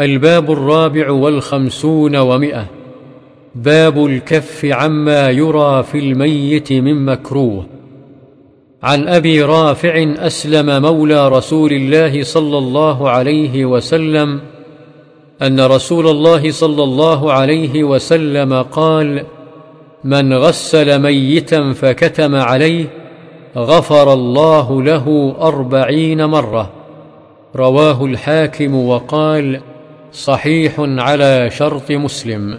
الباب الرابع والخمسون ومئة. باب الكف عما يرى في الميت من مكروه. عن أبي رافع أسلم مولى رسول الله صلى الله عليه وسلم أن رسول الله صلى الله عليه وسلم قال من غسل ميتا فكتم عليه غفر الله له أربعين مرة رواه الحاكم وقال صحيح على شرط مسلم.